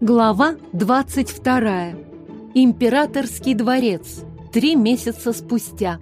Глава 22. Императорский дворец. Три месяца спустя.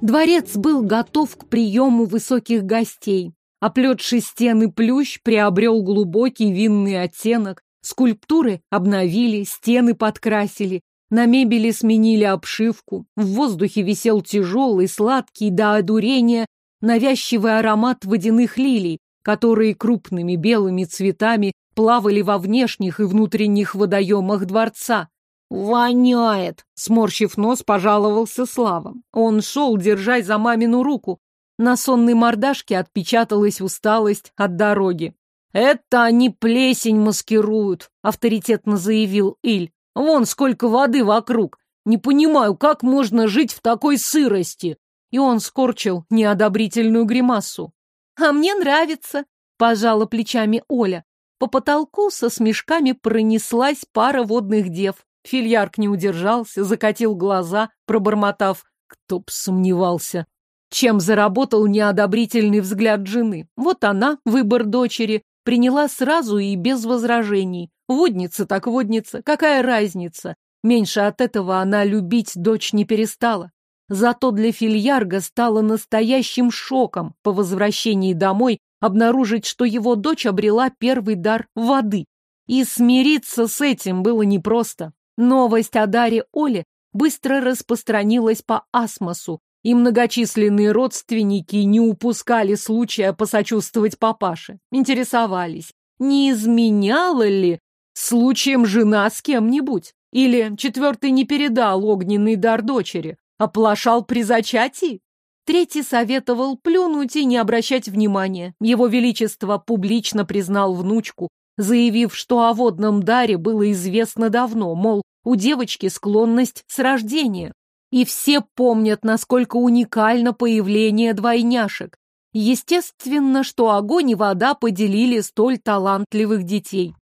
Дворец был готов к приему высоких гостей. Оплетший стены плющ приобрел глубокий винный оттенок, скульптуры обновили, стены подкрасили, на мебели сменили обшивку, в воздухе висел тяжелый, сладкий до одурения навязчивый аромат водяных лилий, которые крупными белыми цветами плавали во внешних и внутренних водоемах дворца. «Воняет!» — сморщив нос, пожаловался Слава. Он шел, держась за мамину руку. На сонной мордашке отпечаталась усталость от дороги. «Это они плесень маскируют», — авторитетно заявил Иль. «Вон сколько воды вокруг. Не понимаю, как можно жить в такой сырости?» И он скорчил неодобрительную гримасу. «А мне нравится», — пожала плечами Оля. По потолку со смешками пронеслась пара водных дев. Фильярк не удержался, закатил глаза, пробормотав. Кто б сомневался. Чем заработал неодобрительный взгляд жены. Вот она, выбор дочери, приняла сразу и без возражений. Водница так водница, какая разница? Меньше от этого она любить дочь не перестала. Зато для Фильярга стало настоящим шоком по возвращении домой обнаружить, что его дочь обрела первый дар воды. И смириться с этим было непросто. Новость о даре Оле быстро распространилась по асмосу, и многочисленные родственники не упускали случая посочувствовать папаше. Интересовались, не изменяла ли случаем жена с кем-нибудь? Или четвертый не передал огненный дар дочери, оплошал при зачатии? Третий советовал плюнуть и не обращать внимания. Его Величество публично признал внучку, заявив, что о водном даре было известно давно, мол, у девочки склонность с рождения. И все помнят, насколько уникально появление двойняшек. Естественно, что огонь и вода поделили столь талантливых детей.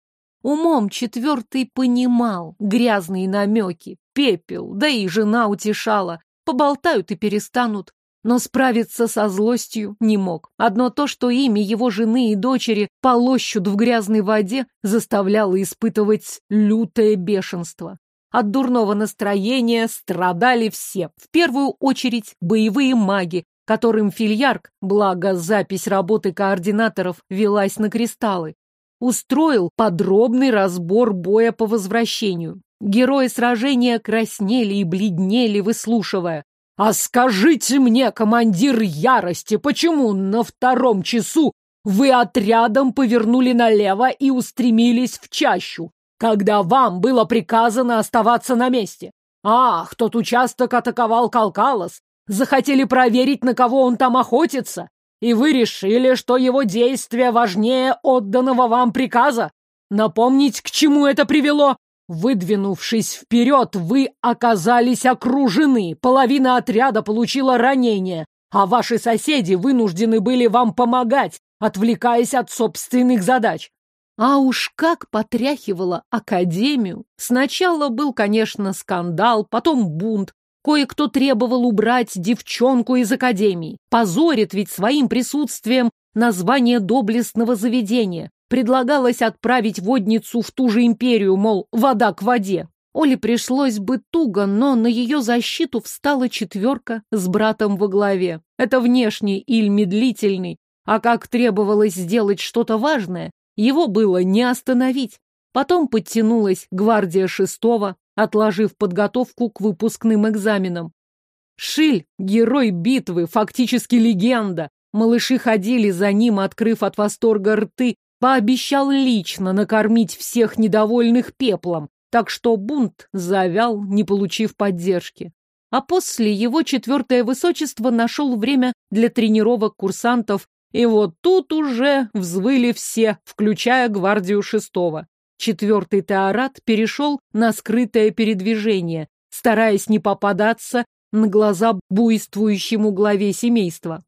Умом четвертый понимал грязные намеки, пепел, да и жена утешала. Поболтают и перестанут. Но справиться со злостью не мог. Одно то, что имя его жены и дочери полощут в грязной воде, заставляло испытывать лютое бешенство. От дурного настроения страдали все. В первую очередь боевые маги, которым Фильярк, благо запись работы координаторов велась на кристаллы, устроил подробный разбор боя по возвращению. Герои сражения краснели и бледнели, выслушивая. «А скажите мне, командир ярости, почему на втором часу вы отрядом повернули налево и устремились в чащу? когда вам было приказано оставаться на месте. Ах, тот участок атаковал Калкалос. Захотели проверить, на кого он там охотится. И вы решили, что его действия важнее отданного вам приказа? Напомнить, к чему это привело? Выдвинувшись вперед, вы оказались окружены, половина отряда получила ранение, а ваши соседи вынуждены были вам помогать, отвлекаясь от собственных задач. А уж как потряхивала Академию. Сначала был, конечно, скандал, потом бунт. Кое-кто требовал убрать девчонку из Академии. Позорит ведь своим присутствием название доблестного заведения. Предлагалось отправить водницу в ту же империю, мол, вода к воде. Оле пришлось бы туго, но на ее защиту встала четверка с братом во главе. Это внешний Иль медлительный, а как требовалось сделать что-то важное, его было не остановить. Потом подтянулась гвардия шестого, отложив подготовку к выпускным экзаменам. Шиль, герой битвы, фактически легенда. Малыши ходили за ним, открыв от восторга рты, пообещал лично накормить всех недовольных пеплом, так что бунт завял, не получив поддержки. А после его четвертое высочество нашел время для тренировок курсантов и вот тут уже взвыли все, включая гвардию шестого. Четвертый теорат перешел на скрытое передвижение, стараясь не попадаться на глаза буйствующему главе семейства.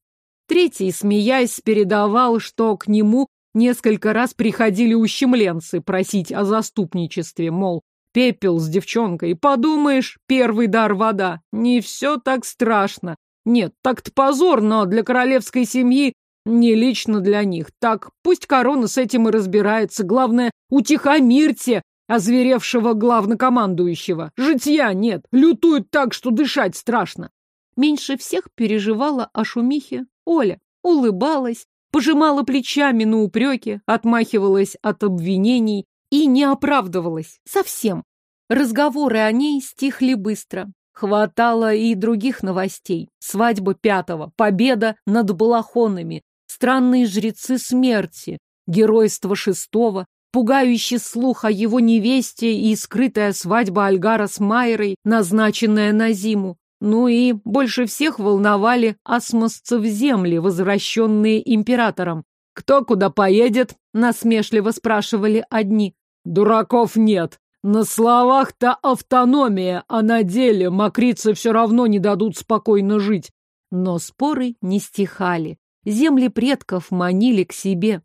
Третий, смеясь, передавал, что к нему несколько раз приходили ущемленцы просить о заступничестве, мол, пепел с девчонкой, подумаешь, первый дар вода, не все так страшно, Нет, так-то позор, но для королевской семьи не лично для них. Так, пусть корона с этим и разбирается. Главное, утихомирьте озверевшего главнокомандующего. Житья нет, лютуют так, что дышать страшно. Меньше всех переживала о шумихе Оля. Улыбалась, пожимала плечами на упреки, отмахивалась от обвинений и не оправдывалась. Совсем. Разговоры о ней стихли быстро. Хватало и других новостей. Свадьба пятого, победа над балахонами, странные жрецы смерти, геройство шестого, пугающий слух о его невесте и скрытая свадьба Альгара с Майрой, назначенная на зиму. Ну и больше всех волновали осмосцев земли, возвращенные императором. «Кто куда поедет?» — насмешливо спрашивали одни. «Дураков нет. На словах-то автономия, а на деле мокрицы все равно не дадут спокойно жить». Но споры не стихали. Земли предков манили к себе.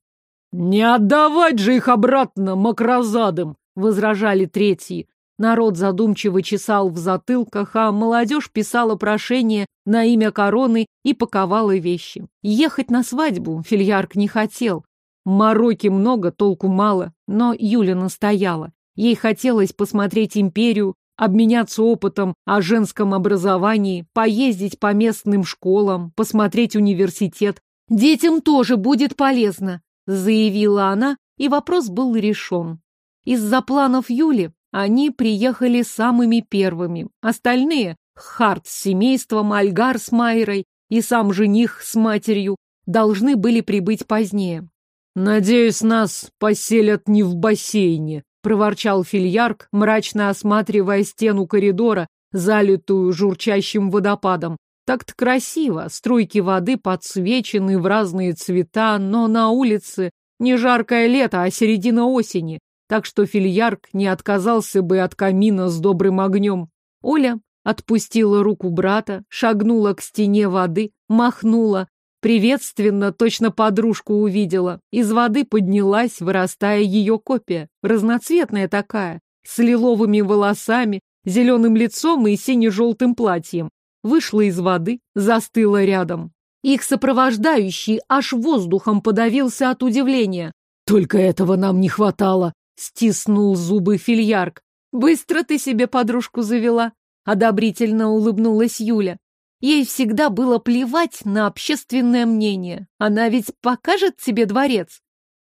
«Не отдавать же их обратно макрозадам!» — возражали третьи. Народ задумчиво чесал в затылках, а молодежь писала прошение на имя короны и паковала вещи. Ехать на свадьбу Фильярк не хотел. Мороки много, толку мало, но Юля настояла. Ей хотелось посмотреть империю, обменяться опытом о женском образовании, поездить по местным школам, посмотреть университет. «Детям тоже будет полезно», — заявила она, и вопрос был решен. Из-за планов Юли они приехали самыми первыми. Остальные — Харт с семейством, Альгар с Майрой и сам жених с матерью — должны были прибыть позднее. «Надеюсь, нас поселят не в бассейне», — проворчал Фильярк, мрачно осматривая стену коридора, залитую журчащим водопадом. Так-то красиво, струйки воды подсвечены в разные цвета, но на улице не жаркое лето, а середина осени так что фильярк не отказался бы от камина с добрым огнем. Оля отпустила руку брата, шагнула к стене воды, махнула, приветственно точно подружку увидела. Из воды поднялась, вырастая ее копия, разноцветная такая, с лиловыми волосами, зеленым лицом и сине-желтым платьем. Вышла из воды, застыла рядом. Их сопровождающий аж воздухом подавился от удивления. «Только этого нам не хватало!» Стиснул зубы фильярк. «Быстро ты себе подружку завела!» Одобрительно улыбнулась Юля. Ей всегда было плевать на общественное мнение. Она ведь покажет тебе дворец.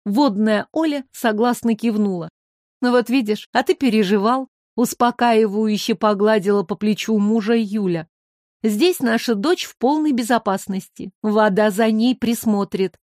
Водная Оля согласно кивнула. Ну вот видишь, а ты переживал. Успокаивающе погладила по плечу мужа Юля. Здесь наша дочь в полной безопасности. Вода за ней присмотрит.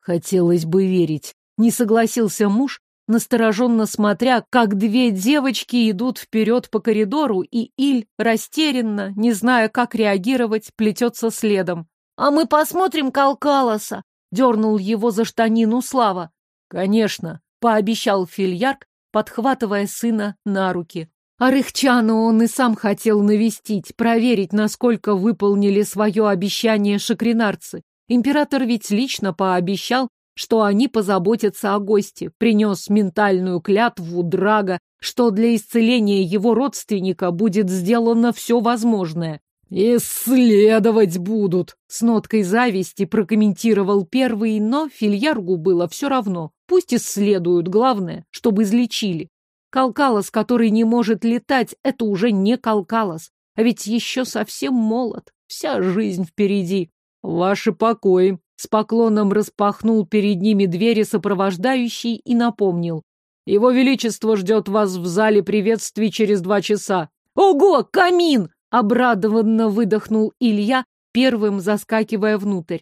Хотелось бы верить. Не согласился муж, настороженно смотря, как две девочки идут вперед по коридору, и Иль, растерянно, не зная, как реагировать, плетется следом. «А мы посмотрим Калкалоса!» — дернул его за штанину Слава. «Конечно!» — пообещал Фильярк, подхватывая сына на руки. А Рыхчану он и сам хотел навестить, проверить, насколько выполнили свое обещание шакринарцы. Император ведь лично пообещал, что они позаботятся о госте, принес ментальную клятву Драга, что для исцеления его родственника будет сделано все возможное. «Исследовать будут!» — с ноткой зависти прокомментировал первый, но Фильяргу было все равно. Пусть исследуют, главное, чтобы излечили. Калкалос, который не может летать, это уже не Калкалос, а ведь еще совсем молод, вся жизнь впереди. Ваши покои, с поклоном распахнул перед ними двери сопровождающий и напомнил. Его Величество ждет вас в зале приветствий через два часа. Ого, камин! Обрадованно выдохнул Илья, первым заскакивая внутрь.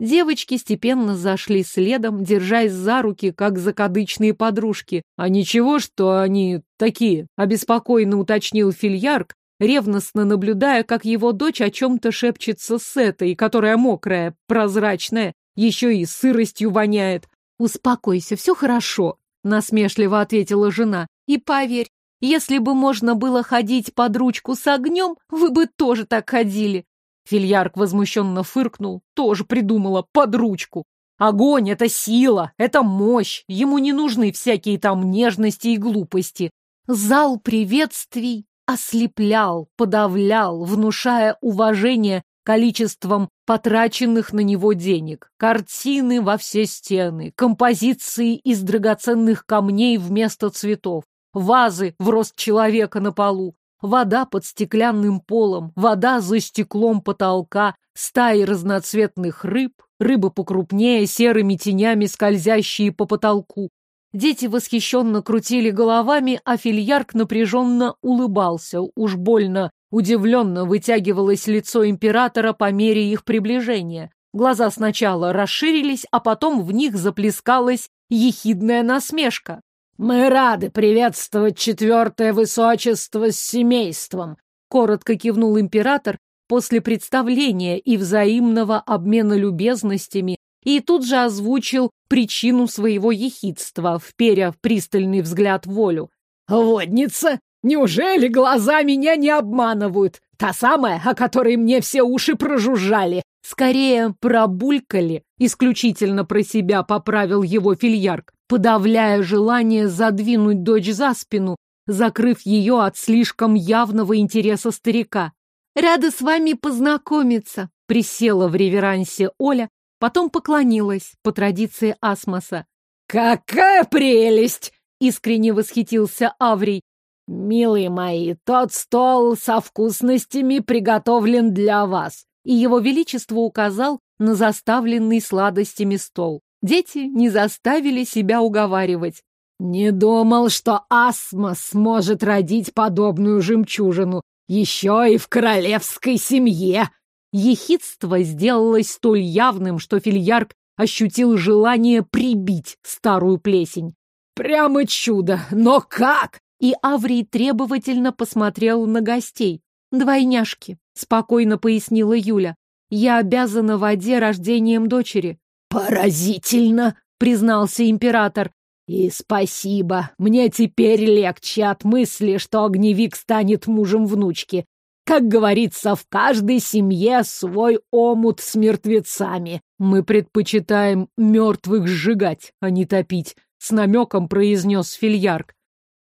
Девочки степенно зашли следом, держась за руки, как закадычные подружки. А ничего, что они такие, обеспокоенно уточнил Фильярк, ревностно наблюдая, как его дочь о чем-то шепчется с этой, которая мокрая, прозрачная, еще и сыростью воняет. «Успокойся, все хорошо», — насмешливо ответила жена. «И поверь, если бы можно было ходить под ручку с огнем, вы бы тоже так ходили». Фильярк возмущенно фыркнул, тоже придумала под ручку. Огонь — это сила, это мощь, ему не нужны всякие там нежности и глупости. Зал приветствий ослеплял, подавлял, внушая уважение количеством потраченных на него денег. Картины во все стены, композиции из драгоценных камней вместо цветов, вазы в рост человека на полу, вода под стеклянным полом, вода за стеклом потолка, стаи разноцветных рыб, рыбы покрупнее, серыми тенями скользящие по потолку. Дети восхищенно крутили головами, а фильярк напряженно улыбался, уж больно удивленно вытягивалось лицо императора по мере их приближения. Глаза сначала расширились, а потом в них заплескалась ехидная насмешка. «Мы рады приветствовать четвертое высочество с семейством», — коротко кивнул император после представления и взаимного обмена любезностями и тут же озвучил причину своего ехидства, вперя пристальный взгляд волю. «Водница? Неужели глаза меня не обманывают? Та самая, о которой мне все уши прожужжали. Скорее, пробулькали. Исключительно про себя поправил его фильярк подавляя желание задвинуть дочь за спину, закрыв ее от слишком явного интереса старика. «Рада с вами познакомиться», — присела в реверансе Оля, потом поклонилась по традиции Асмоса. «Какая прелесть!» — искренне восхитился Аврий. «Милые мои, тот стол со вкусностями приготовлен для вас», и его величество указал на заставленный сладостями стол. Дети не заставили себя уговаривать. Не думал, что Асма сможет родить подобную жемчужину, еще и в королевской семье. Ехидство сделалось столь явным, что Фильярк ощутил желание прибить старую плесень. Прямо чудо! Но как? И Аврий требовательно посмотрел на гостей. «Двойняшки», — спокойно пояснила Юля. «Я обязана воде рождением дочери. «Поразительно!» — признался император. «И спасибо. Мне теперь легче от мысли, что огневик станет мужем внучки. Как говорится, в каждой семье свой омут с мертвецами. Мы предпочитаем мертвых сжигать, а не топить», — с намеком произнес Фильярк.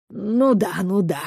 «Ну да, ну да».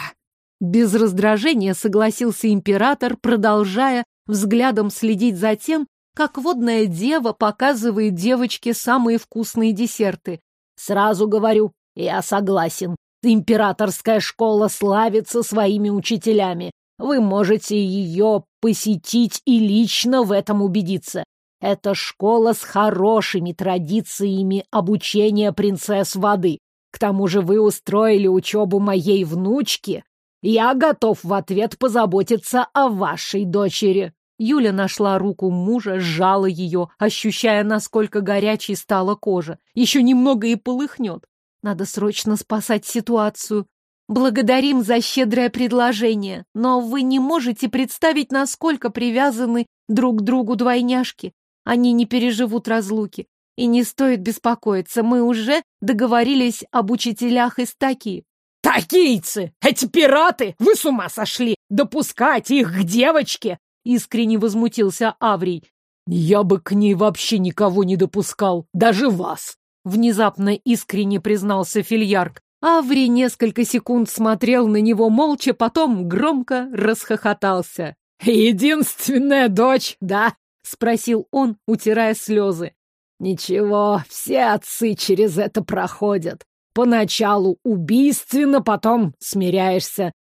Без раздражения согласился император, продолжая взглядом следить за тем, как водная дева показывает девочке самые вкусные десерты. Сразу говорю, я согласен. Императорская школа славится своими учителями. Вы можете ее посетить и лично в этом убедиться. Это школа с хорошими традициями обучения принцесс воды. К тому же вы устроили учебу моей внучки. Я готов в ответ позаботиться о вашей дочери. Юля нашла руку мужа, сжала ее, ощущая, насколько горячей стала кожа. Еще немного и полыхнет. Надо срочно спасать ситуацию. Благодарим за щедрое предложение, но вы не можете представить, насколько привязаны друг к другу двойняшки. Они не переживут разлуки. И не стоит беспокоиться, мы уже договорились об учителях из Таки. «Такийцы! Эти пираты! Вы с ума сошли! Допускать их к девочке! Искренне возмутился Аврий. «Я бы к ней вообще никого не допускал, даже вас!» Внезапно искренне признался Фильярк. Аврий несколько секунд смотрел на него молча, потом громко расхохотался. «Единственная дочь, да?» — спросил он, утирая слезы. «Ничего, все отцы через это проходят. Поначалу убийственно, потом смиряешься.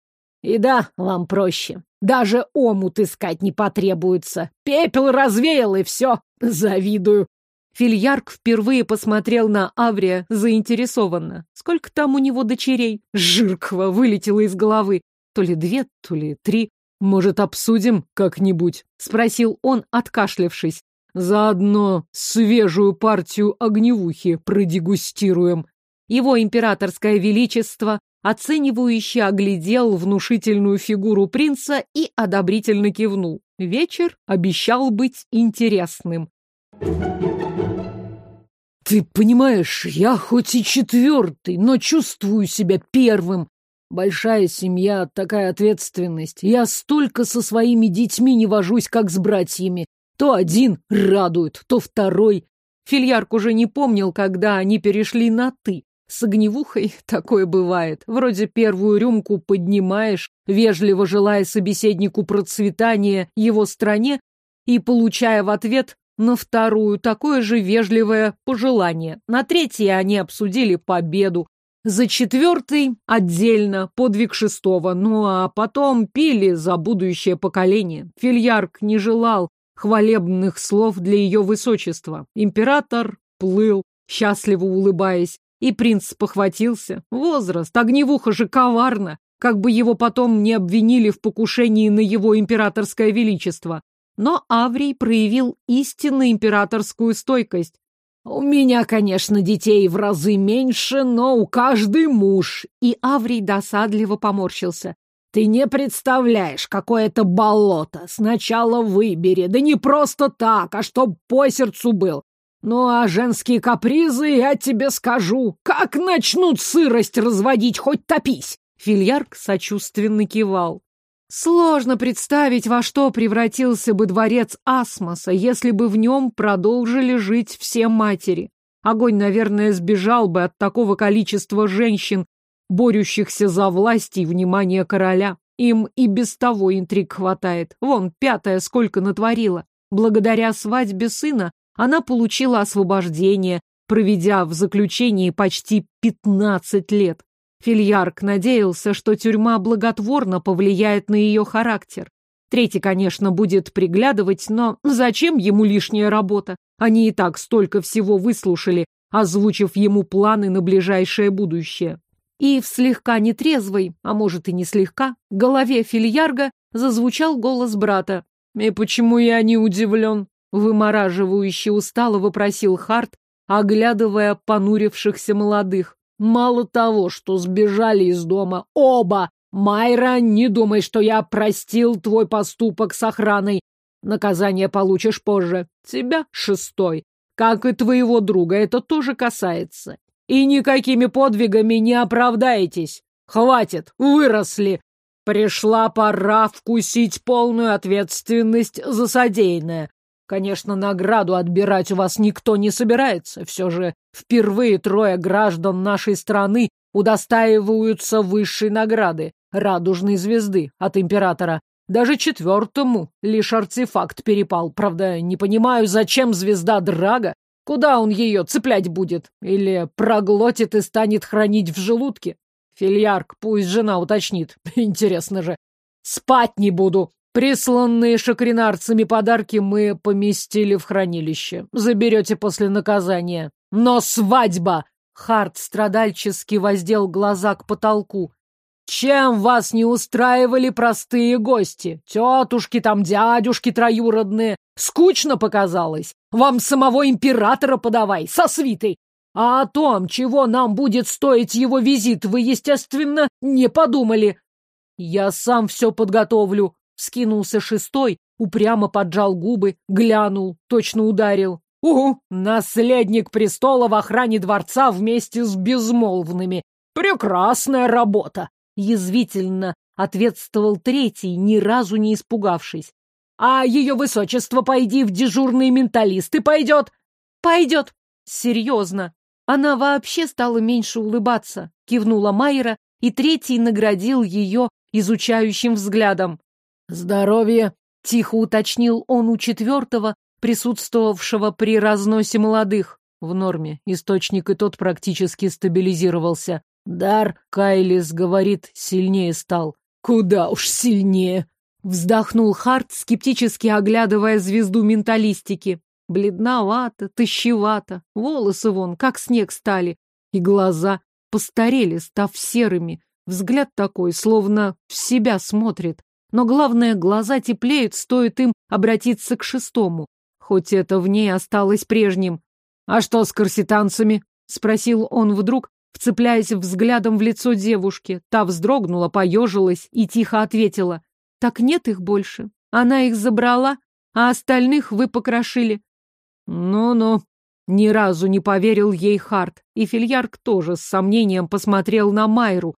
И да, вам проще. Даже омут искать не потребуется. Пепел развеял, и все. Завидую. Фильярк впервые посмотрел на Аврия заинтересованно. Сколько там у него дочерей? Жирква вылетела из головы. То ли две, то ли три. Может, обсудим как-нибудь? Спросил он, откашлявшись. Заодно свежую партию огневухи продегустируем. Его императорское величество оценивающе оглядел внушительную фигуру принца и одобрительно кивнул. Вечер обещал быть интересным. «Ты понимаешь, я хоть и четвертый, но чувствую себя первым. Большая семья, такая ответственность. Я столько со своими детьми не вожусь, как с братьями. То один радует, то второй. Фильярк уже не помнил, когда они перешли на «ты». С огневухой такое бывает. Вроде первую рюмку поднимаешь, вежливо желая собеседнику процветания его стране, и получая в ответ на вторую такое же вежливое пожелание. На третье они обсудили победу. За четвертый отдельно подвиг шестого, ну а потом пили за будущее поколение. Фильярк не желал хвалебных слов для ее высочества. Император плыл, счастливо улыбаясь, и принц похватился. Возраст, огневуха же коварна, как бы его потом не обвинили в покушении на его императорское величество. Но Аврий проявил истинно императорскую стойкость. «У меня, конечно, детей в разы меньше, но у каждый муж». И Аврий досадливо поморщился. «Ты не представляешь, какое это болото. Сначала выбери, да не просто так, а чтоб по сердцу был. Ну а женские капризы, я тебе скажу, как начнут сырость разводить, хоть топись!» Фильярк сочувственно кивал. Сложно представить, во что превратился бы дворец Асмоса, если бы в нем продолжили жить все матери. Огонь, наверное, сбежал бы от такого количества женщин, борющихся за власть и внимание короля. Им и без того интриг хватает. Вон, пятая сколько натворила. Благодаря свадьбе сына она получила освобождение, проведя в заключении почти пятнадцать лет. Фильярк надеялся, что тюрьма благотворно повлияет на ее характер. Третий, конечно, будет приглядывать, но зачем ему лишняя работа? Они и так столько всего выслушали, озвучив ему планы на ближайшее будущее. И в слегка нетрезвой, а может и не слегка, голове Фильярга зазвучал голос брата. «И почему я не удивлен?» Вымораживающе устало вопросил Харт, оглядывая понурившихся молодых. Мало того, что сбежали из дома оба. Майра, не думай, что я простил твой поступок с охраной. Наказание получишь позже. Тебя шестой. Как и твоего друга, это тоже касается. И никакими подвигами не оправдаетесь. Хватит, выросли. Пришла пора вкусить полную ответственность за содеянное. Конечно, награду отбирать у вас никто не собирается. Все же впервые трое граждан нашей страны удостаиваются высшей награды — радужной звезды от императора. Даже четвертому лишь артефакт перепал. Правда, не понимаю, зачем звезда Драга? Куда он ее цеплять будет? Или проглотит и станет хранить в желудке? Фильярк, пусть жена уточнит. Интересно же. Спать не буду. Присланные шакринарцами подарки мы поместили в хранилище. Заберете после наказания. Но свадьба! Харт страдальчески воздел глаза к потолку. Чем вас не устраивали простые гости? Тетушки там, дядюшки троюродные. Скучно показалось. Вам самого императора подавай, со свитой. А о том, чего нам будет стоить его визит, вы, естественно, не подумали. Я сам все подготовлю. Скинулся шестой, упрямо поджал губы, глянул, точно ударил. Угу, наследник престола в охране дворца вместе с безмолвными. Прекрасная работа! Язвительно ответствовал третий, ни разу не испугавшись. А ее высочество пойди в дежурные менталисты пойдет? Пойдет. Серьезно. Она вообще стала меньше улыбаться, кивнула Майера, и третий наградил ее изучающим взглядом. «Здоровье!» — тихо уточнил он у четвертого, присутствовавшего при разносе молодых. В норме. Источник и тот практически стабилизировался. Дар, Кайлис говорит, сильнее стал. Куда уж сильнее! Вздохнул Харт, скептически оглядывая звезду менталистики. Бледновато, тащевато, волосы вон, как снег стали, и глаза постарели, став серыми. Взгляд такой, словно в себя смотрит. Но главное, глаза теплеют, стоит им обратиться к шестому. Хоть это в ней осталось прежним. «А что с корситанцами?» — спросил он вдруг, вцепляясь взглядом в лицо девушки. Та вздрогнула, поежилась и тихо ответила. «Так нет их больше. Она их забрала, а остальных вы покрошили». «Ну-ну», ни разу не поверил ей Харт, и Фильярк тоже с сомнением посмотрел на Майру,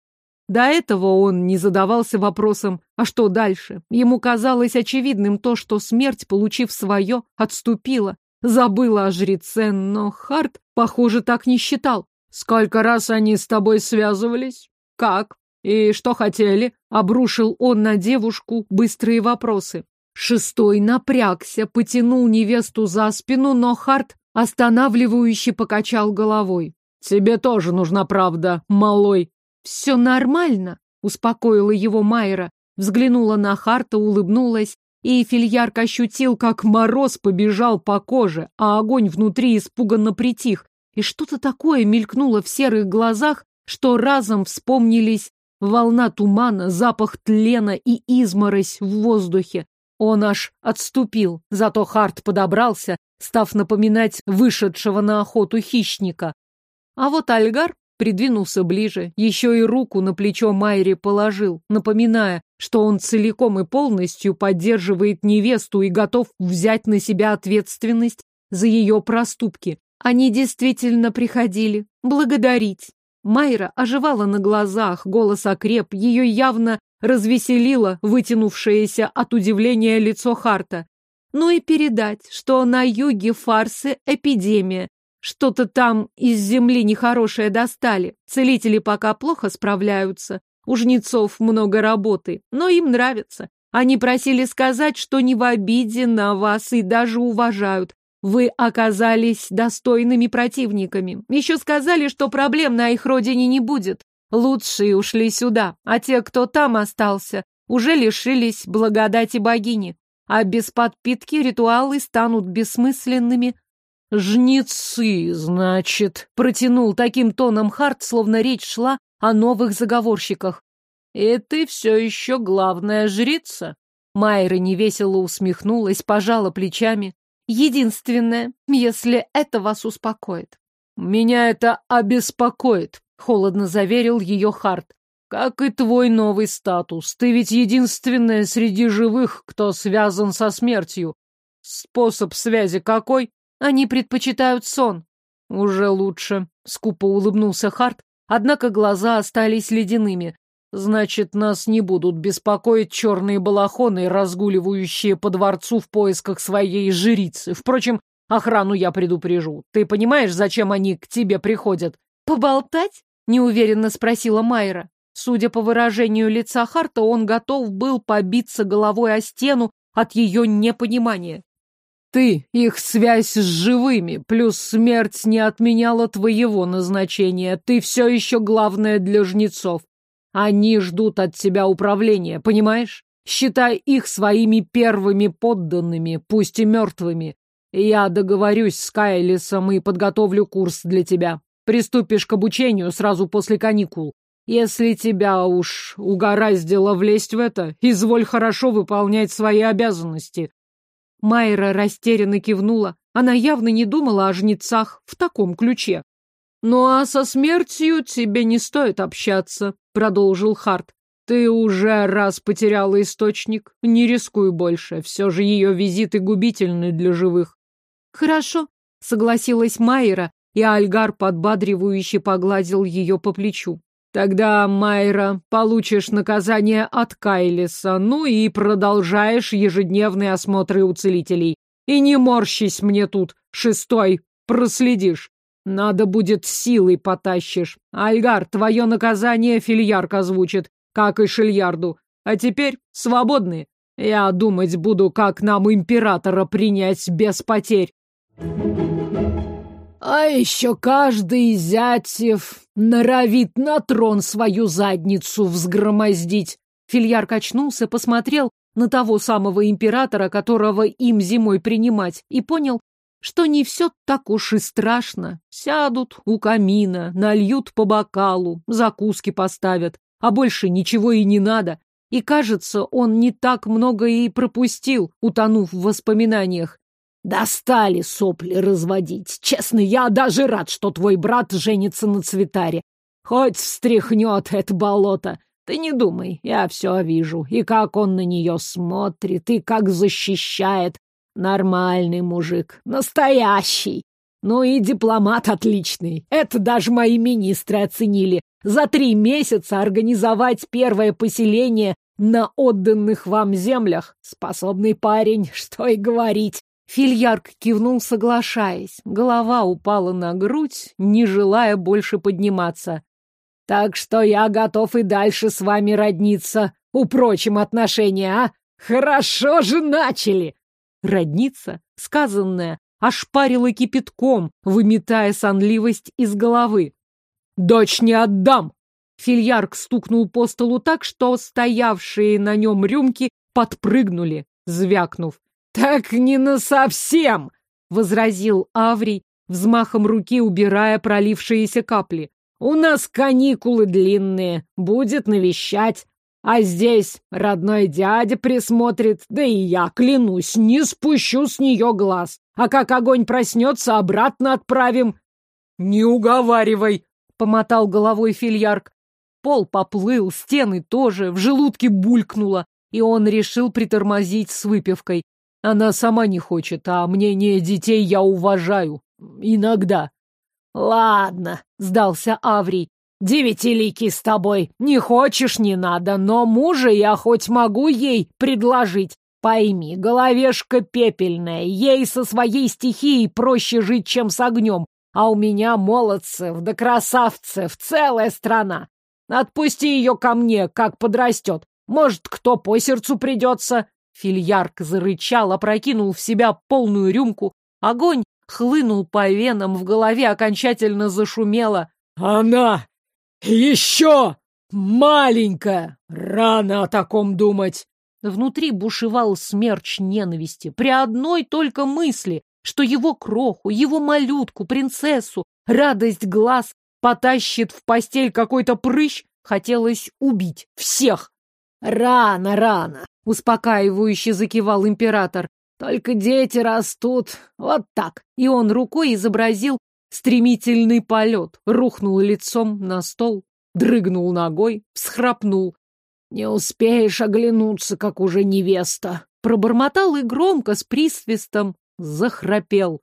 до этого он не задавался вопросом, а что дальше? Ему казалось очевидным то, что смерть, получив свое, отступила. Забыла о жреце, но Харт, похоже, так не считал. «Сколько раз они с тобой связывались? Как? И что хотели?» Обрушил он на девушку быстрые вопросы. Шестой напрягся, потянул невесту за спину, но Харт останавливающе покачал головой. «Тебе тоже нужна правда, малой». «Все нормально», — успокоила его Майра. Взглянула на Харта, улыбнулась, и Фильярк ощутил, как мороз побежал по коже, а огонь внутри испуганно притих, и что-то такое мелькнуло в серых глазах, что разом вспомнились волна тумана, запах тлена и изморозь в воздухе. Он аж отступил, зато Харт подобрался, став напоминать вышедшего на охоту хищника. А вот Альгар придвинулся ближе, еще и руку на плечо Майри положил, напоминая, что он целиком и полностью поддерживает невесту и готов взять на себя ответственность за ее проступки. Они действительно приходили благодарить. Майра оживала на глазах, голос окреп, ее явно развеселило вытянувшееся от удивления лицо Харта. Ну и передать, что на юге фарсы эпидемия. Что-то там из земли нехорошее достали. Целители пока плохо справляются. У жнецов много работы, но им нравится. Они просили сказать, что не в обиде на вас и даже уважают. Вы оказались достойными противниками. Еще сказали, что проблем на их родине не будет. Лучшие ушли сюда, а те, кто там остался, уже лишились благодати богини. А без подпитки ритуалы станут бессмысленными. «Жнецы, значит», — протянул таким тоном Харт, словно речь шла о новых заговорщиках. «И ты все еще главная жрица?» Майра невесело усмехнулась, пожала плечами. Единственное, если это вас успокоит. Меня это обеспокоит, холодно заверил ее Харт. Как и твой новый статус. Ты ведь единственная среди живых, кто связан со смертью. Способ связи какой? Они предпочитают сон. Уже лучше, скупо улыбнулся Харт, однако глаза остались ледяными. Значит, нас не будут беспокоить черные балахоны, разгуливающие по дворцу в поисках своей жрицы. Впрочем, охрану я предупрежу. Ты понимаешь, зачем они к тебе приходят? Поболтать? Неуверенно спросила Майра. Судя по выражению лица Харта, он готов был побиться головой о стену от ее непонимания. Ты, их связь с живыми, плюс смерть не отменяла твоего назначения. Ты все еще главное для жнецов. Они ждут от тебя управления, понимаешь? Считай их своими первыми подданными, пусть и мертвыми. Я договорюсь с Кайлисом и подготовлю курс для тебя. Приступишь к обучению сразу после каникул. Если тебя уж угораздило влезть в это, изволь хорошо выполнять свои обязанности. Майра растерянно кивнула. Она явно не думала о жнецах в таком ключе. «Ну а со смертью тебе не стоит общаться», — продолжил Харт. «Ты уже раз потеряла источник. Не рискуй больше. Все же ее визиты губительны для живых». «Хорошо», — согласилась Майера, и Альгар подбадривающе погладил ее по плечу. «Тогда, Майра, получишь наказание от Кайлиса, ну и продолжаешь ежедневные осмотры у целителей. И не морщись мне тут, шестой, проследишь. Надо будет силой потащишь. Альгар, твое наказание фильярк озвучит, как и Шильярду. А теперь свободны. Я думать буду, как нам императора принять без потерь. А еще каждый из зятев норовит на трон свою задницу взгромоздить. Фильяр качнулся, посмотрел на того самого императора, которого им зимой принимать, и понял, что не все так уж и страшно. Сядут у камина, нальют по бокалу, закуски поставят, а больше ничего и не надо. И кажется, он не так много и пропустил, утонув в воспоминаниях. Достали сопли разводить. Честно, я даже рад, что твой брат женится на Цветаре. Хоть встряхнет это болото. Ты не думай, я все вижу. И как он на нее смотрит, и как защищает. Нормальный мужик, настоящий. Ну и дипломат отличный. Это даже мои министры оценили. За три месяца организовать первое поселение на отданных вам землях. Способный парень, что и говорить. Фильярк кивнул, соглашаясь. Голова упала на грудь, не желая больше подниматься. Так что я готов и дальше с вами родниться. Упрочим отношения, а? Хорошо же начали! Родница, сказанная, ошпарила кипятком, выметая сонливость из головы. «Дочь не отдам!» Фильярк стукнул по столу так, что стоявшие на нем рюмки подпрыгнули, звякнув. «Так не насовсем!» — возразил Аврий, взмахом руки убирая пролившиеся капли. «У нас каникулы длинные, будет навещать. А здесь родной дядя присмотрит, да и я, клянусь, не спущу с нее глаз. А как огонь проснется, обратно отправим». «Не уговаривай!» — помотал головой фильярк. Пол поплыл, стены тоже, в желудке булькнуло, и он решил притормозить с выпивкой. Она сама не хочет, а мнение детей я уважаю. Иногда. Ладно, сдался Аврий. Девятиликий с тобой. Не хочешь, не надо, но мужа я хоть могу ей предложить. Пойми, головешка пепельная, ей со своей стихией проще жить, чем с огнем. А у меня молодцев да красавцев целая страна. Отпусти ее ко мне, как подрастет. Может, кто по сердцу придется?» Фильярк зарычал, опрокинул в себя полную рюмку. Огонь хлынул по венам, в голове окончательно зашумело. «Она еще маленькая! Рано о таком думать!» Внутри бушевал смерч ненависти. При одной только мысли, что его кроху, его малютку, принцессу, радость глаз потащит в постель какой-то прыщ, хотелось убить всех. «Рано, рано!» — успокаивающе закивал император. «Только дети растут вот так!» И он рукой изобразил стремительный полет, рухнул лицом на стол, дрыгнул ногой, всхрапнул. «Не успеешь оглянуться, как уже невеста!» Пробормотал и громко, с присвистом, захрапел.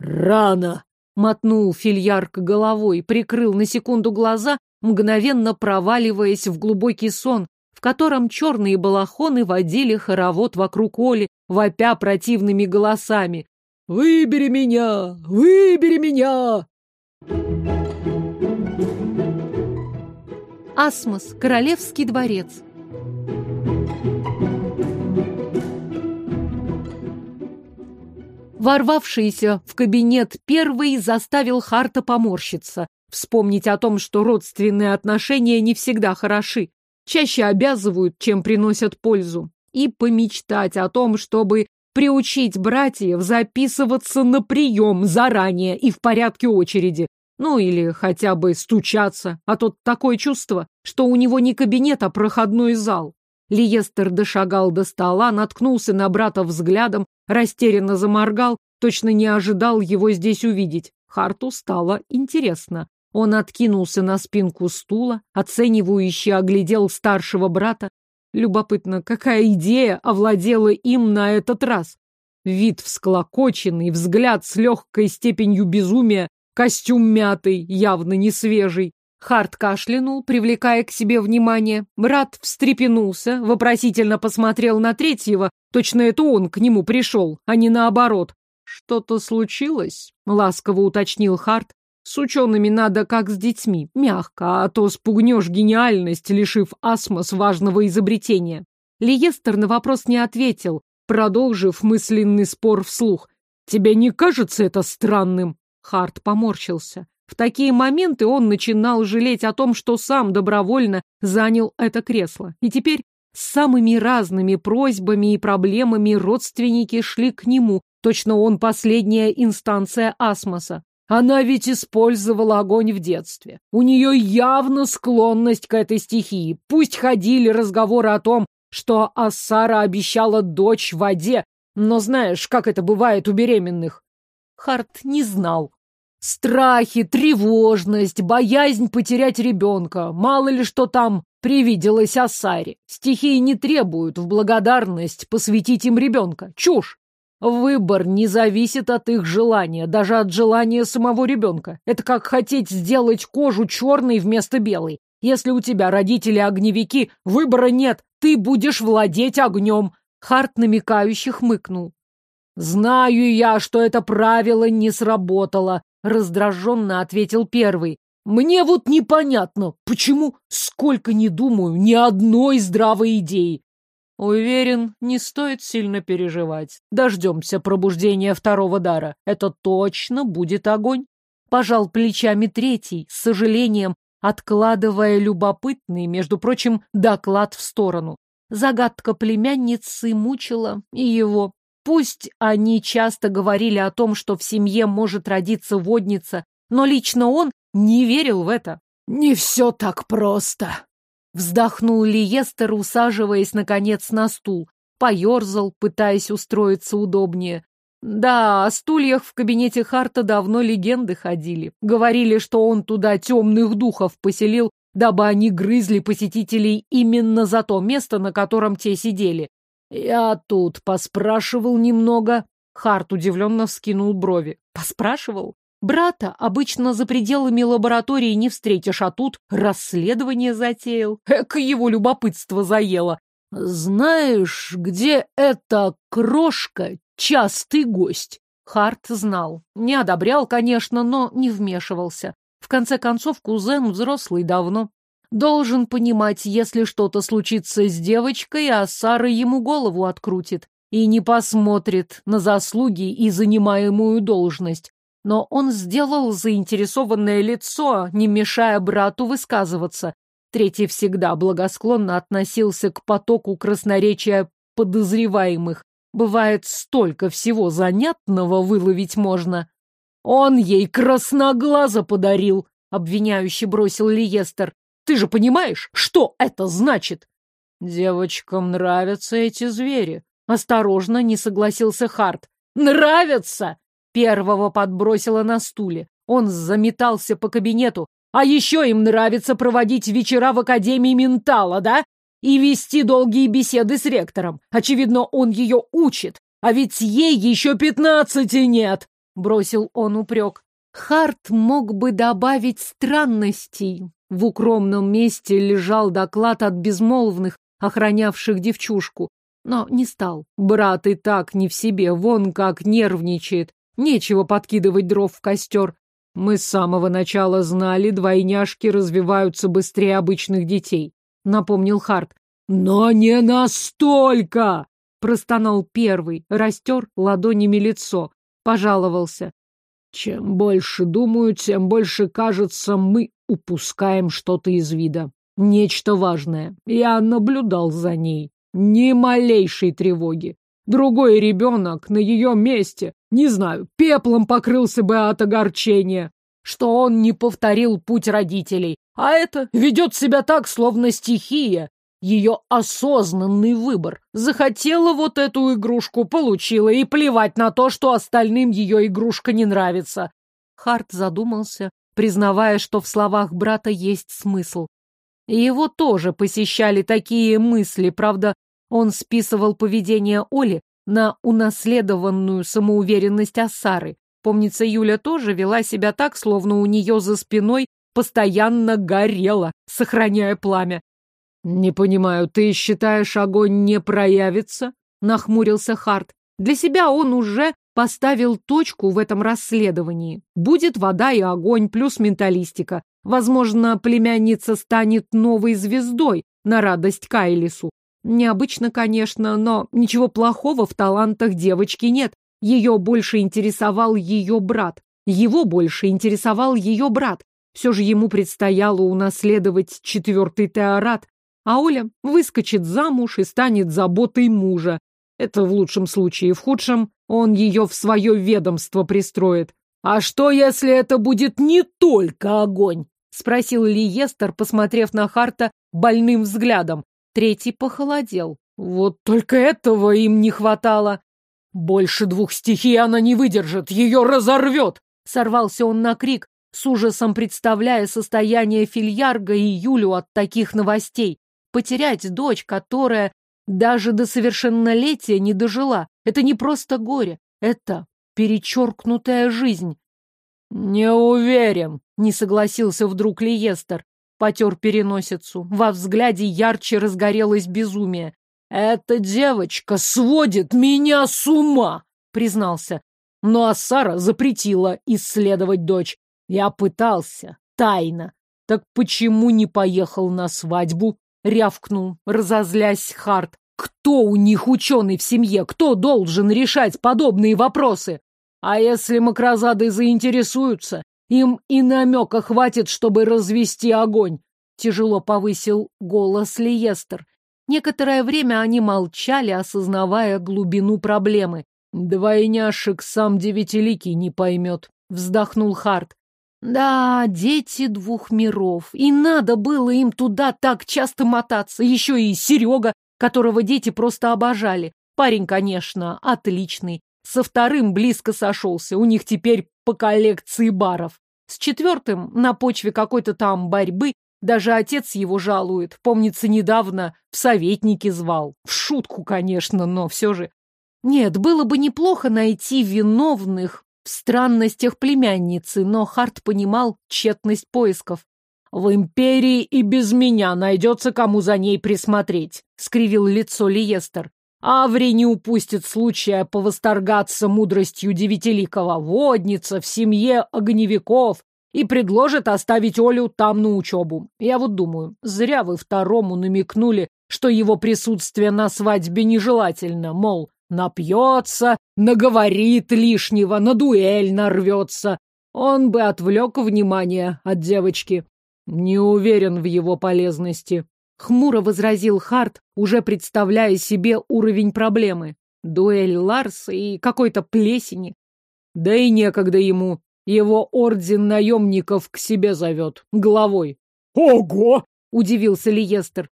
«Рано!» — мотнул фильярк головой, прикрыл на секунду глаза, мгновенно проваливаясь в глубокий сон, в котором черные балахоны водили хоровод вокруг Оли, вопя противными голосами. «Выбери меня! Выбери меня!» Асмос, Королевский дворец. Ворвавшийся в кабинет первый заставил Харта поморщиться, вспомнить о том, что родственные отношения не всегда хороши, чаще обязывают, чем приносят пользу, и помечтать о том, чтобы приучить братьев записываться на прием заранее и в порядке очереди, ну или хотя бы стучаться, а то такое чувство, что у него не кабинет, а проходной зал. Лиестер дошагал до стола, наткнулся на брата взглядом, растерянно заморгал, точно не ожидал его здесь увидеть. Харту стало интересно. Он откинулся на спинку стула, оценивающе оглядел старшего брата. Любопытно, какая идея овладела им на этот раз? Вид всклокоченный, взгляд с легкой степенью безумия, костюм мятый, явно не свежий. Харт кашлянул, привлекая к себе внимание. Брат встрепенулся, вопросительно посмотрел на третьего. Точно это он к нему пришел, а не наоборот. «Что-то случилось?» — ласково уточнил Харт. «С учеными надо как с детьми, мягко, а то спугнешь гениальность, лишив асмос важного изобретения». Лиестер на вопрос не ответил, продолжив мысленный спор вслух. «Тебе не кажется это странным?» Харт поморщился. В такие моменты он начинал жалеть о том, что сам добровольно занял это кресло. И теперь с самыми разными просьбами и проблемами родственники шли к нему. Точно он последняя инстанция асмоса. Она ведь использовала огонь в детстве. У нее явно склонность к этой стихии. Пусть ходили разговоры о том, что Ассара обещала дочь в воде, но знаешь, как это бывает у беременных? Харт не знал. Страхи, тревожность, боязнь потерять ребенка. Мало ли что там привиделось Асаре. Стихии не требуют в благодарность посвятить им ребенка. Чушь. Выбор не зависит от их желания, даже от желания самого ребенка. Это как хотеть сделать кожу черной вместо белой. Если у тебя родители огневики, выбора нет, ты будешь владеть огнем. Харт намекающих хмыкнул. Знаю я, что это правило не сработало, Раздраженно ответил первый. Мне вот непонятно, почему, сколько не думаю, ни одной здравой идеи. Уверен, не стоит сильно переживать. Дождемся пробуждения второго дара. Это точно будет огонь. Пожал плечами третий, с сожалением, откладывая любопытный, между прочим, доклад в сторону. Загадка племянницы мучила и его. Пусть они часто говорили о том, что в семье может родиться водница, но лично он не верил в это. «Не все так просто», Вздохнул Лиестер, усаживаясь, наконец, на стул. Поерзал, пытаясь устроиться удобнее. Да, о стульях в кабинете Харта давно легенды ходили. Говорили, что он туда темных духов поселил, дабы они грызли посетителей именно за то место, на котором те сидели. Я тут поспрашивал немного. Харт удивленно вскинул брови. Поспрашивал? Брата обычно за пределами лаборатории не встретишь, а тут расследование затеял. Эк, его любопытство заело. Знаешь, где эта крошка частый гость? Харт знал. Не одобрял, конечно, но не вмешивался. В конце концов, кузен взрослый давно. Должен понимать, если что-то случится с девочкой, а Сара ему голову открутит и не посмотрит на заслуги и занимаемую должность но он сделал заинтересованное лицо, не мешая брату высказываться. Третий всегда благосклонно относился к потоку красноречия подозреваемых. Бывает, столько всего занятного выловить можно. Он ей красноглаза подарил, обвиняюще бросил Лиестер. Ты же понимаешь, что это значит? Девочкам нравятся эти звери. Осторожно, не согласился Харт. Нравятся! Первого подбросила на стуле. Он заметался по кабинету. А еще им нравится проводить вечера в Академии Ментала, да? И вести долгие беседы с ректором. Очевидно, он ее учит. А ведь ей еще пятнадцати нет, бросил он упрек. Харт мог бы добавить странностей. В укромном месте лежал доклад от безмолвных, охранявших девчушку. Но не стал. Брат и так не в себе, вон как нервничает. Нечего подкидывать дров в костер. Мы с самого начала знали, двойняшки развиваются быстрее обычных детей, напомнил Харт. Но не настолько! Простонал первый, растер ладонями лицо, пожаловался. Чем больше думаю, тем больше кажется, мы упускаем что-то из вида. Нечто важное. Я наблюдал за ней. Ни малейшей тревоги. Другой ребенок на ее месте, не знаю, пеплом покрылся бы от огорчения, что он не повторил путь родителей. А это ведет себя так, словно стихия. Ее осознанный выбор. Захотела вот эту игрушку, получила, и плевать на то, что остальным ее игрушка не нравится. Харт задумался, признавая, что в словах брата есть смысл. Его тоже посещали такие мысли, правда, он списывал поведение Оли на унаследованную самоуверенность Ассары. Помнится, Юля тоже вела себя так, словно у нее за спиной постоянно горело, сохраняя пламя. «Не понимаю, ты считаешь, огонь не проявится?» — нахмурился Харт. Для себя он уже поставил точку в этом расследовании. Будет вода и огонь плюс менталистика. Возможно, племянница станет новой звездой на радость Кайлису. Необычно, конечно, но ничего плохого в талантах девочки нет. Ее больше интересовал ее брат. Его больше интересовал ее брат. Все же ему предстояло унаследовать четвертый теорат, а Оля выскочит замуж и станет заботой мужа. Это в лучшем случае, в худшем он ее в свое ведомство пристроит. «А что, если это будет не только огонь?» — спросил Лиестер, посмотрев на Харта больным взглядом. Третий похолодел. Вот только этого им не хватало. Больше двух стихий она не выдержит, ее разорвет! Сорвался он на крик, с ужасом представляя состояние Фильярга и Юлю от таких новостей. Потерять дочь, которая даже до совершеннолетия не дожила, это не просто горе, это перечеркнутая жизнь. «Не уверен», — не согласился вдруг Лиестер потер переносицу. Во взгляде ярче разгорелось безумие. «Эта девочка сводит меня с ума!» — признался. Но Асара запретила исследовать дочь. Я пытался. Тайно. Так почему не поехал на свадьбу? Рявкнул, разозлясь Харт. Кто у них ученый в семье? Кто должен решать подобные вопросы? А если макрозады заинтересуются, им и намека хватит, чтобы развести огонь. Тяжело повысил голос Лиестер. Некоторое время они молчали, осознавая глубину проблемы. «Двойняшек сам девятиликий не поймет», — вздохнул Харт. «Да, дети двух миров. И надо было им туда так часто мотаться. Еще и Серега, которого дети просто обожали. Парень, конечно, отличный. Со вторым близко сошелся. У них теперь по коллекции баров. С четвертым на почве какой-то там борьбы даже отец его жалует. Помнится, недавно в советники звал. В шутку, конечно, но все же. Нет, было бы неплохо найти виновных в странностях племянницы, но Харт понимал тщетность поисков. «В империи и без меня найдется, кому за ней присмотреть», — скривил лицо Лиестер. «Аври не упустит случая повосторгаться мудростью Девятиликова, водница в семье огневиков, и предложит оставить Олю там на учебу. Я вот думаю, зря вы второму намекнули, что его присутствие на свадьбе нежелательно, мол, напьется, наговорит лишнего, на дуэль нарвется. Он бы отвлек внимание от девочки. Не уверен в его полезности. Хмуро возразил Харт, уже представляя себе уровень проблемы. Дуэль Ларса и какой-то плесени. Да и некогда ему. Его орден наемников к себе зовет. Главой. Ого! Удивился Лиестер.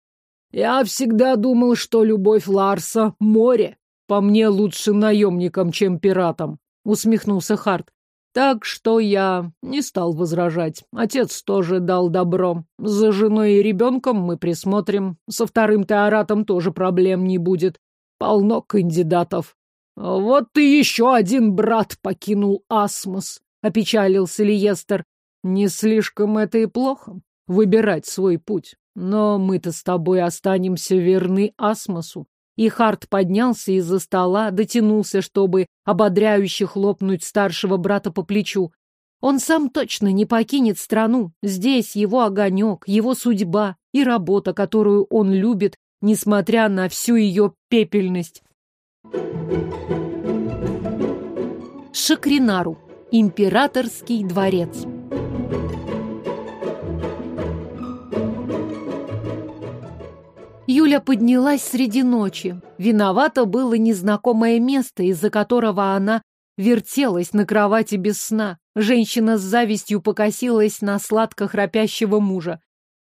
Я всегда думал, что любовь Ларса — море. По мне лучше наемникам, чем пиратам. Усмехнулся Харт. Так что я не стал возражать. Отец тоже дал добро. За женой и ребенком мы присмотрим. Со вторым теоратом тоже проблем не будет. Полно кандидатов. Вот и еще один брат покинул Асмос опечалился Лиестер. Не слишком это и плохо — выбирать свой путь. Но мы-то с тобой останемся верны Асмосу. И Харт поднялся из-за стола, дотянулся, чтобы ободряюще хлопнуть старшего брата по плечу. Он сам точно не покинет страну. Здесь его огонек, его судьба и работа, которую он любит, несмотря на всю ее пепельность. Шакринару. Императорский дворец. Юля поднялась среди ночи. Виновато было незнакомое место, из-за которого она вертелась на кровати без сна. Женщина с завистью покосилась на сладко храпящего мужа.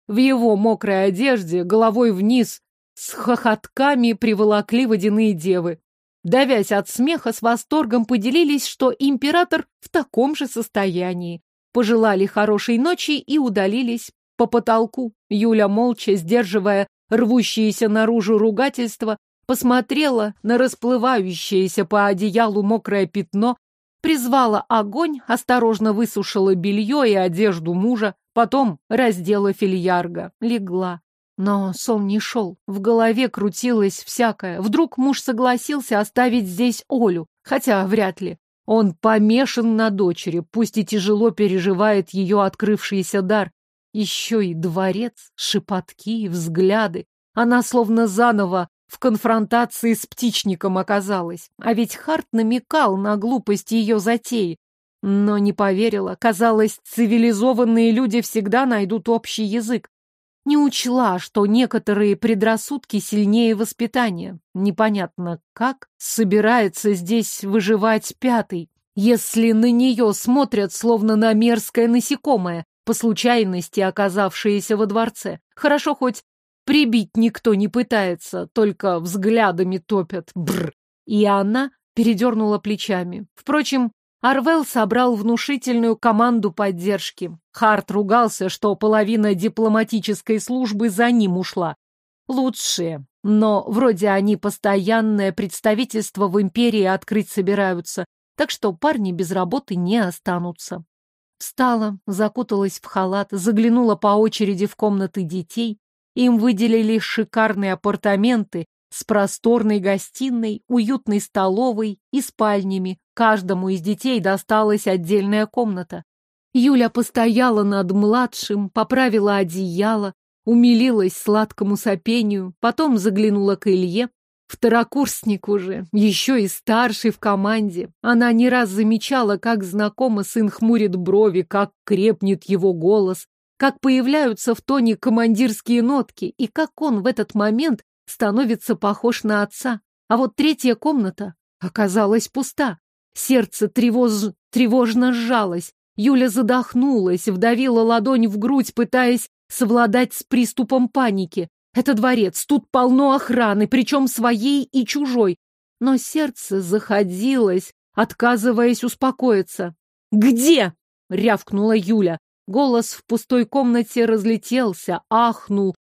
В его мокрой одежде, головой вниз, с хохотками приволокли водяные девы давясь от смеха, с восторгом поделились, что император в таком же состоянии. Пожелали хорошей ночи и удалились по потолку. Юля, молча сдерживая рвущиеся наружу ругательства, посмотрела на расплывающееся по одеялу мокрое пятно, призвала огонь, осторожно высушила белье и одежду мужа, потом раздела фильярга, легла. Но сон не шел, в голове крутилось всякое. Вдруг муж согласился оставить здесь Олю, хотя вряд ли. Он помешан на дочери, пусть и тяжело переживает ее открывшийся дар. Еще и дворец, шепотки, взгляды. Она словно заново в конфронтации с птичником оказалась. А ведь Харт намекал на глупость ее затеи. Но не поверила. Казалось, цивилизованные люди всегда найдут общий язык не учла, что некоторые предрассудки сильнее воспитания. Непонятно, как собирается здесь выживать пятый, если на нее смотрят словно на мерзкое насекомое, по случайности оказавшееся во дворце. Хорошо хоть прибить никто не пытается, только взглядами топят. Бр. И она передернула плечами. Впрочем, Арвел собрал внушительную команду поддержки. Харт ругался, что половина дипломатической службы за ним ушла. Лучшие, но вроде они постоянное представительство в империи открыть собираются, так что парни без работы не останутся. Встала, закуталась в халат, заглянула по очереди в комнаты детей. Им выделили шикарные апартаменты с просторной гостиной, уютной столовой и спальнями. Каждому из детей досталась отдельная комната. Юля постояла над младшим, поправила одеяло, умилилась сладкому сопению, потом заглянула к Илье, Второкурсник уже, еще и старший в команде. Она не раз замечала, как знакомо сын хмурит брови, как крепнет его голос, как появляются в тоне командирские нотки, и как он в этот момент становится похож на отца. А вот третья комната оказалась пуста. Сердце тревоз... тревожно сжалось. Юля задохнулась, вдавила ладонь в грудь, пытаясь совладать с приступом паники. Это дворец, тут полно охраны, причем своей и чужой. Но сердце заходилось, отказываясь успокоиться. «Где?» — рявкнула Юля. Голос в пустой комнате разлетелся, ахнул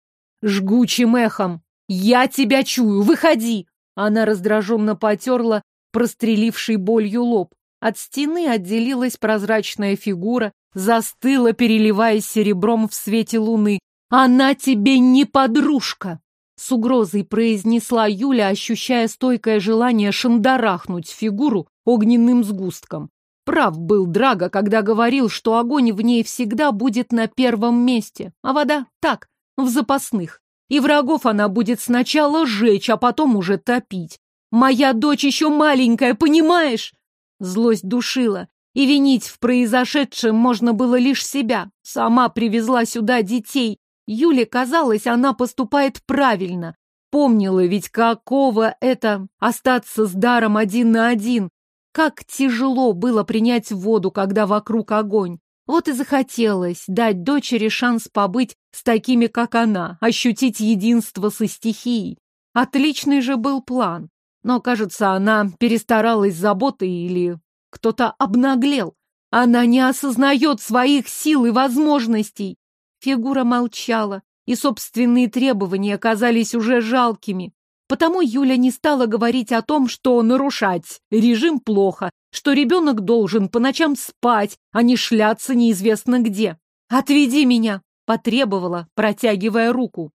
жгучим эхом. «Я тебя чую! Выходи!» Она раздраженно потерла простреливший болью лоб. От стены отделилась прозрачная фигура, застыла, переливаясь серебром в свете луны. «Она тебе не подружка!» С угрозой произнесла Юля, ощущая стойкое желание шандарахнуть фигуру огненным сгустком. Прав был Драго, когда говорил, что огонь в ней всегда будет на первом месте, а вода — так, в запасных. И врагов она будет сначала жечь, а потом уже топить. Моя дочь еще маленькая, понимаешь? Злость душила, и винить в произошедшем можно было лишь себя. Сама привезла сюда детей, Юле казалось, она поступает правильно. Помнила ведь, какого это остаться с даром один на один. Как тяжело было принять воду, когда вокруг огонь. Вот и захотелось дать дочери шанс побыть с такими, как она, ощутить единство со стихией. Отличный же был план. Но, кажется, она перестаралась заботой или кто-то обнаглел. Она не осознает своих сил и возможностей. Фигура молчала, и собственные требования оказались уже жалкими. Потому Юля не стала говорить о том, что нарушать режим плохо, что ребенок должен по ночам спать, а не шляться неизвестно где. «Отведи меня!» — потребовала, протягивая руку.